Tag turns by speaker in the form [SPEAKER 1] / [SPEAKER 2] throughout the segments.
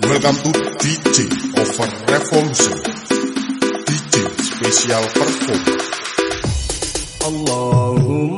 [SPEAKER 1] Welcome to DJ Over Revolution. DJ Special Perform
[SPEAKER 2] Allahumma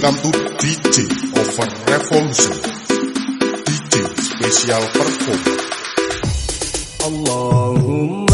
[SPEAKER 1] Welcome to DJ Over Revolution. DJ Special Perform
[SPEAKER 2] Allahumma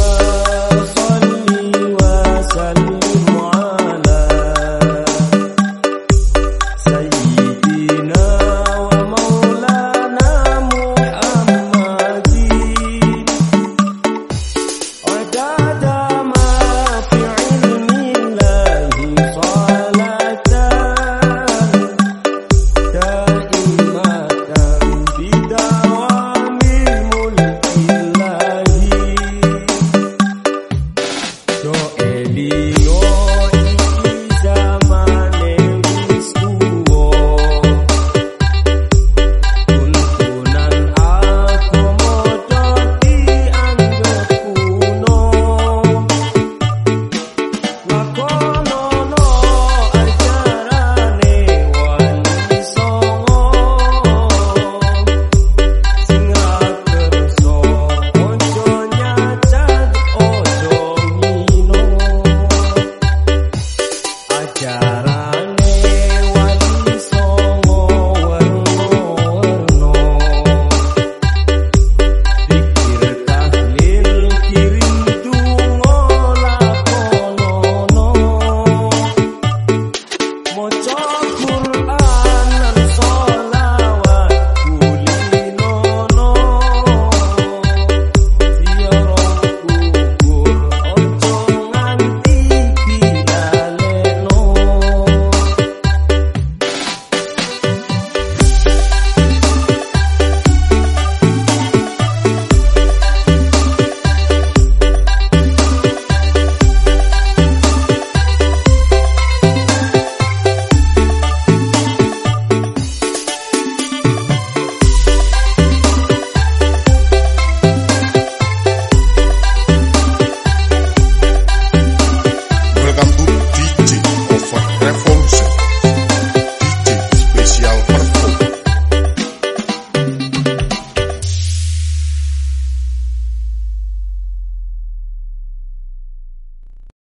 [SPEAKER 2] more.